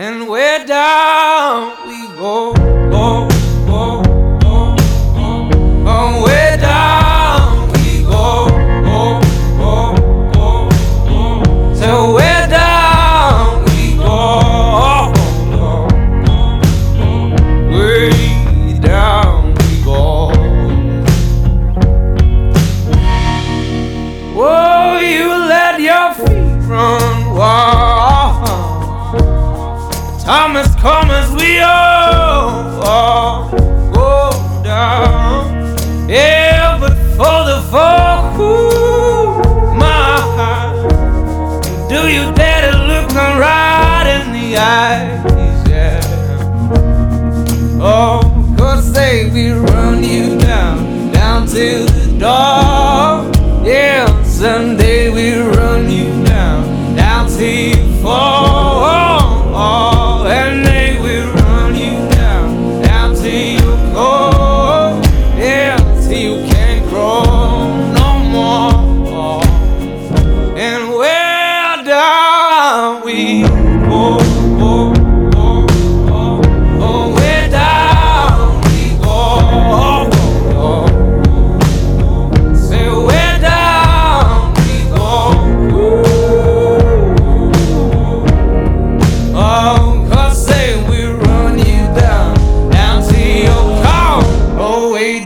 and way down we go, go, go, go, go. Oh, way down we go, go, go, go, go. So way down we go, go, go, go. way down we go. Whoa, you let your feet run Time as calm as we all, go down. Yeah, but for the fall, ooh, my heart. Do you dare to look me right in the eyes?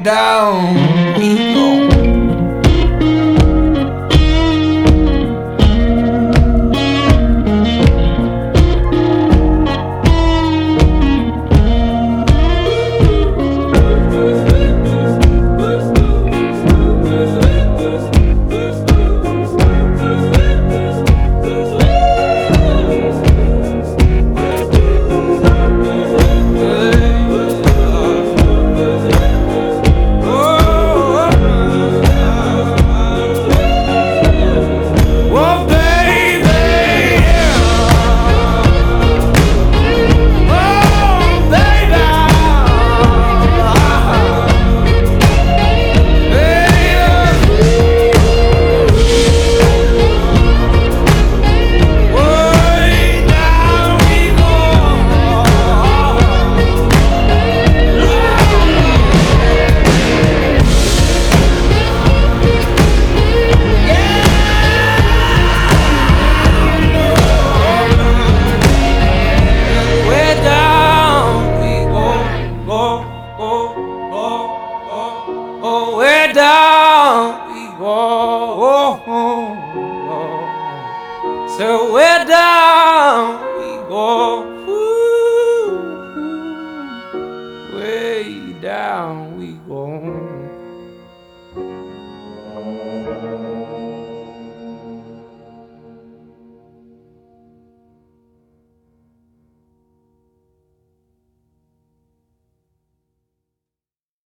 Down go. Way down we go, oh, oh, oh. So way down we go, ooh, ooh. way down we go.